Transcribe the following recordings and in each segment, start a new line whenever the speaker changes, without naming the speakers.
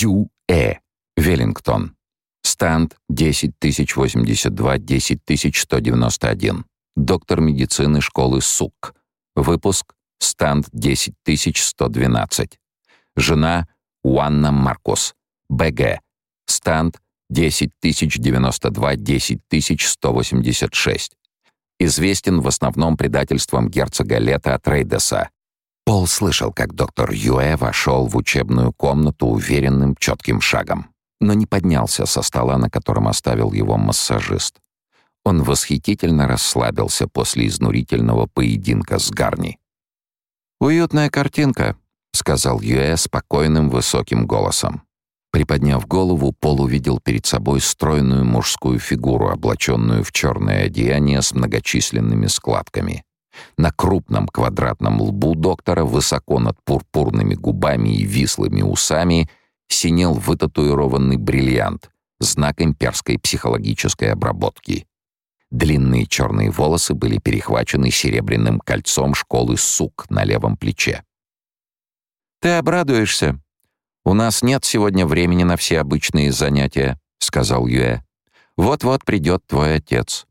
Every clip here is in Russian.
Ю.Э. Веллингтон. Станд 10082-10191. Доктор медицины школы СУК. Выпуск станд 10112. Жена Уанна Маркус. БГ. Станд 10092-10186. Известен в основном предательством герцога Лета от Рейдеса. Пол слышал, как доктор Юэ вошел в учебную комнату уверенным, четким шагом, но не поднялся со стола, на котором оставил его массажист. Он восхитительно расслабился после изнурительного поединка с Гарни. «Уютная картинка», — сказал Юэ спокойным высоким голосом. Приподняв голову, Пол увидел перед собой стройную мужскую фигуру, облаченную в черное одеяние с многочисленными складками. На крупном квадратном лбу доктора, высоко над пурпурными губами и вислыми усами, синел вытатуированный бриллиант, знак имперской психологической обработки. Длинные черные волосы были перехвачены серебряным кольцом школы сук на левом плече. «Ты обрадуешься. У нас нет сегодня времени на все обычные занятия», — сказал Юэ. «Вот-вот придет твой отец».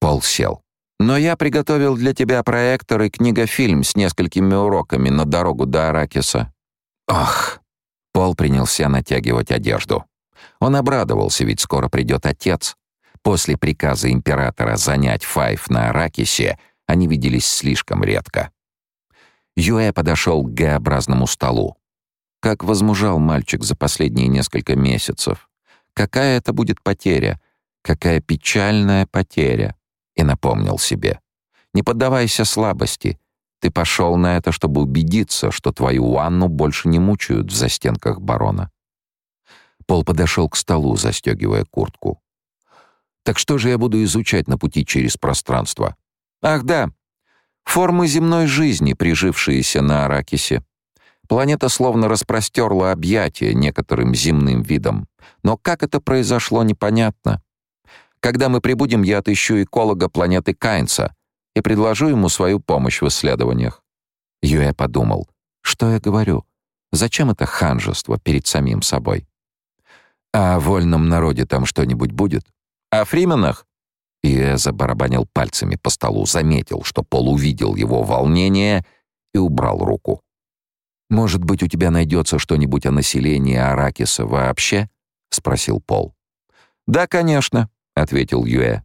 Пол сел. «Но я приготовил для тебя проектор и книгофильм с несколькими уроками на дорогу до Аракиса». «Ах!» Пол принялся натягивать одежду. Он обрадовался, ведь скоро придет отец, После приказа императора занять Файф на Аракисе они виделись слишком редко. Юэ подошел к Г-образному столу. Как возмужал мальчик за последние несколько месяцев. Какая это будет потеря? Какая печальная потеря? И напомнил себе. Не поддавайся слабости. Ты пошел на это, чтобы убедиться, что твою Анну больше не мучают в застенках барона. Пол подошел к столу, застегивая куртку. Так что же я буду изучать на пути через пространство? Ах да, формы земной жизни, прижившиеся на Аракисе. Планета словно распростерла объятия некоторым земным видам. Но как это произошло, непонятно. Когда мы прибудем, я отыщу эколога планеты Кайнса и предложу ему свою помощь в исследованиях. Юэ подумал, что я говорю? Зачем это ханжество перед самим собой? А о вольном народе там что-нибудь будет? О Фрименах?» И забарабанил пальцами по столу, заметил, что Пол увидел его волнение и убрал руку. «Может быть, у тебя найдется что-нибудь о населении Аракиса вообще?» — спросил Пол. «Да, конечно», — ответил Юэ.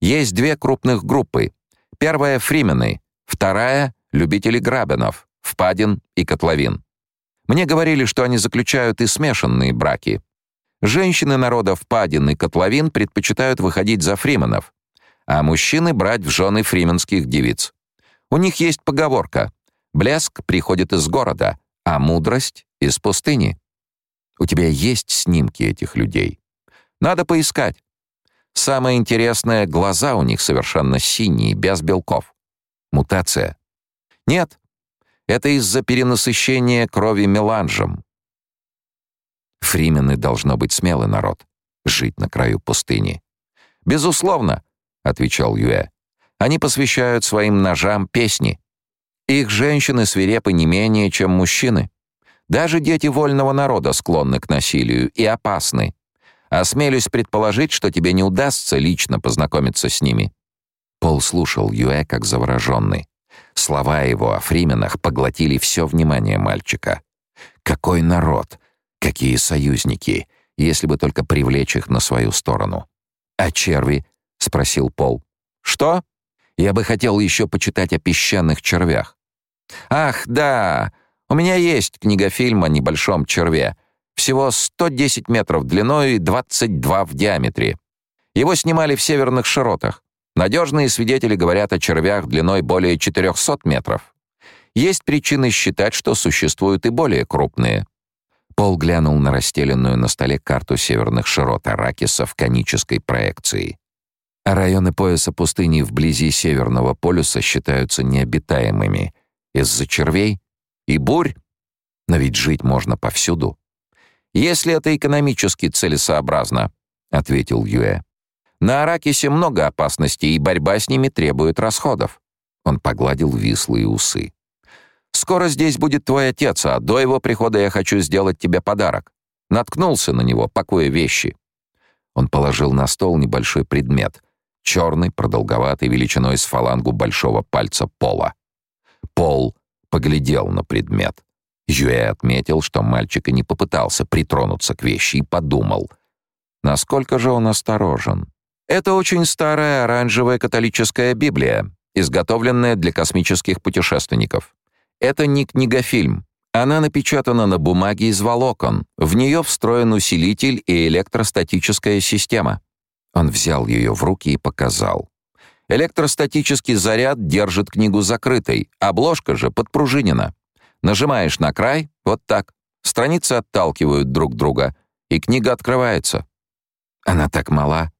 «Есть две крупных группы. Первая — фримены, вторая — любители грабенов, впадин и котловин. Мне говорили, что они заключают и смешанные браки, Женщины народов Падин и Котловин предпочитают выходить за фрименов, а мужчины брать в жены фрименских девиц. У них есть поговорка «Блеск приходит из города, а мудрость — из пустыни». У тебя есть снимки этих людей? Надо поискать. Самое интересное, глаза у них совершенно синие, без белков. Мутация? Нет, это из-за перенасыщения крови меланжем. Фримены должно быть смелый народ, жить на краю пустыни. «Безусловно», — отвечал Юэ. «Они посвящают своим ножам песни. Их женщины свирепы не менее, чем мужчины. Даже дети вольного народа склонны к насилию и опасны. Осмелюсь предположить, что тебе не удастся лично познакомиться с ними». Пол слушал Юэ как завороженный. Слова его о фрименах поглотили все внимание мальчика. «Какой народ! Какие союзники, если бы только привлечь их на свою сторону. «А черви?» — спросил Пол. «Что?» «Я бы хотел еще почитать о песчаных червях». «Ах, да! У меня есть книгофильм о небольшом черве. Всего 110 метров длиной и 22 в диаметре. Его снимали в северных широтах. Надежные свидетели говорят о червях длиной более 400 метров. Есть причины считать, что существуют и более крупные. Пол глянул на расстеленную на столе карту северных широт Аракиса в конической проекции. Районы пояса пустыни вблизи Северного полюса считаются необитаемыми из-за червей и бурь. Но ведь жить можно повсюду. «Если это экономически целесообразно», — ответил Юэ. «На Аракисе много опасностей, и борьба с ними требует расходов». Он погладил вислые усы. Скоро здесь будет твой отец, а до его прихода я хочу сделать тебе подарок. Наткнулся на него, пакуя вещи. Он положил на стол небольшой предмет, черный, продолговатый, величиной с фалангу большого пальца пола. Пол поглядел на предмет. Юэ отметил, что мальчик и не попытался притронуться к вещи и подумал, насколько же он осторожен. Это очень старая оранжевая католическая Библия, изготовленная для космических путешественников. Это не книгофильм. Она напечатана на бумаге из волокон. В нее встроен усилитель и электростатическая система. Он взял ее в руки и показал. Электростатический заряд держит книгу закрытой, обложка же подпружинена. Нажимаешь на край, вот так. Страницы отталкивают друг друга, и книга открывается. Она так мала,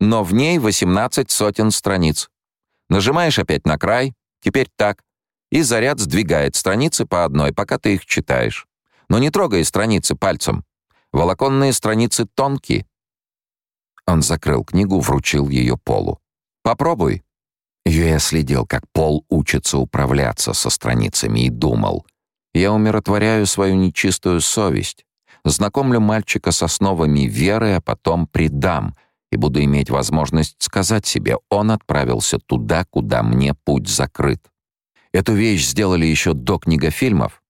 но в ней 18 сотен страниц. Нажимаешь опять на край, теперь так, и заряд сдвигает страницы по одной, пока ты их читаешь. Но не трогай страницы пальцем. Волоконные страницы тонкие. Он закрыл книгу, вручил ее Полу. «Попробуй». Юэ следил, как Пол учится управляться со страницами, и думал. «Я умиротворяю свою нечистую совесть, знакомлю мальчика с основами веры, а потом предам, и буду иметь возможность сказать себе, он отправился туда, куда мне путь закрыт. Эту вещь сделали еще до книгофильмов.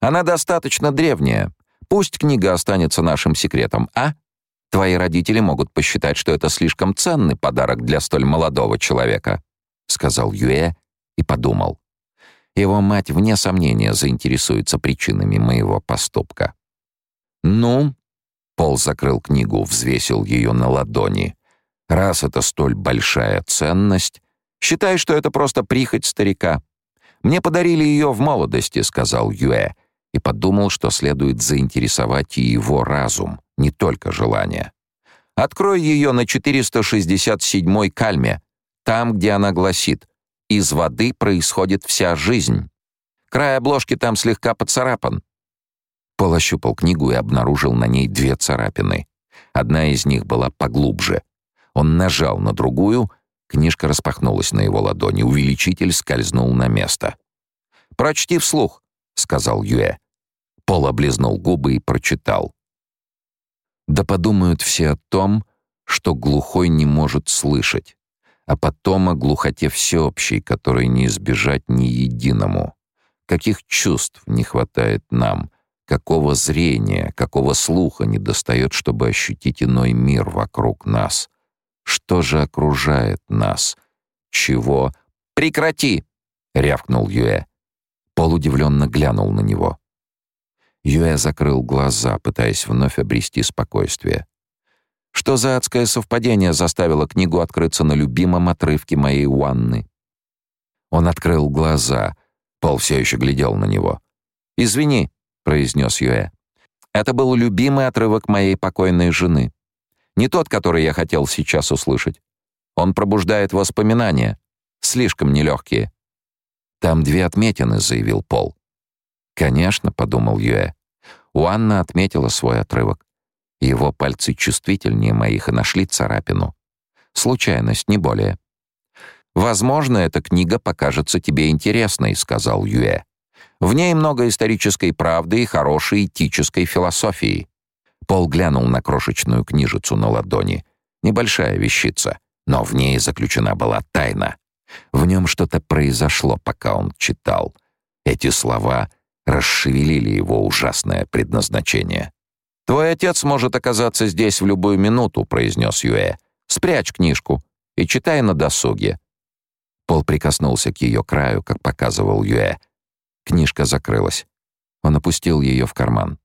Она достаточно древняя. Пусть книга останется нашим секретом, а? Твои родители могут посчитать, что это слишком ценный подарок для столь молодого человека», — сказал Юэ и подумал. Его мать, вне сомнения, заинтересуется причинами моего поступка. «Ну?» — Пол закрыл книгу, взвесил ее на ладони. «Раз это столь большая ценность, считай, что это просто прихоть старика. Мне подарили ее в молодости», — сказал Юэ, и подумал, что следует заинтересовать и его разум не только желание. Открой ее на 467-й кальме, там, где она гласит «Из воды происходит вся жизнь». Край обложки там слегка поцарапан. Пол ощупал книгу и обнаружил на ней две царапины. Одна из них была поглубже. Он нажал на другую, книжка распахнулась на его ладони, увеличитель скользнул на место. «Прочти вслух», — сказал Юэ. Пол облизнул губы и прочитал. Да подумают все о том, что глухой не может слышать, а потом о глухоте всеобщей, которой не избежать ни единому. Каких чувств не хватает нам, какого зрения, какого слуха недостает, чтобы ощутить иной мир вокруг нас. Что же окружает нас? Чего? «Прекрати!» — рявкнул Юэ. Пол удивленно глянул на него. Юэ закрыл глаза, пытаясь вновь обрести спокойствие. Что за адское совпадение заставило книгу открыться на любимом отрывке моей ванны? Он открыл глаза. Пол все еще глядел на него. «Извини», — произнес Юэ. «Это был любимый отрывок моей покойной жены. Не тот, который я хотел сейчас услышать. Он пробуждает воспоминания, слишком нелегкие». «Там две отметины», — заявил Пол. «Конечно», — подумал Юэ. Уанна отметила свой отрывок. Его пальцы чувствительнее моих и нашли царапину. Случайность, не более. «Возможно, эта книга покажется тебе интересной», — сказал Юэ. «В ней много исторической правды и хорошей этической философии». Пол глянул на крошечную книжицу на ладони. Небольшая вещица, но в ней заключена была тайна. В нем что-то произошло, пока он читал. Эти слова расшевелили его ужасное предназначение. «Твой отец может оказаться здесь в любую минуту», — произнес Юэ. «Спрячь книжку и читай на досуге». Пол прикоснулся к ее краю, как показывал Юэ. Книжка закрылась. Он опустил ее в карман.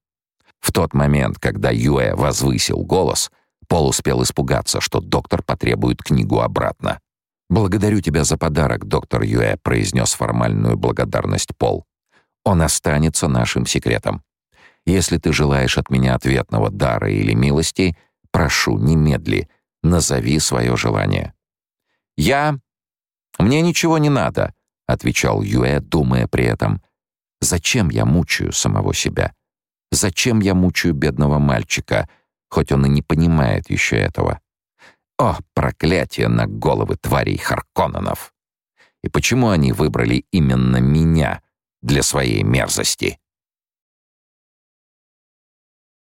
В тот момент, когда Юэ возвысил голос, Пол успел испугаться, что доктор потребует книгу обратно. «Благодарю тебя за подарок, доктор Юэ», — произнес формальную благодарность Пол. Он останется нашим секретом. Если ты желаешь от меня ответного дара или милости, прошу, немедли, назови свое желание». «Я... Мне ничего не надо», — отвечал Юэ, думая при этом. «Зачем я мучаю самого себя? Зачем я мучаю бедного мальчика, хоть он и не понимает еще этого? О, проклятие на головы тварей Харконненов! И почему они выбрали именно меня?» для своей мерзости.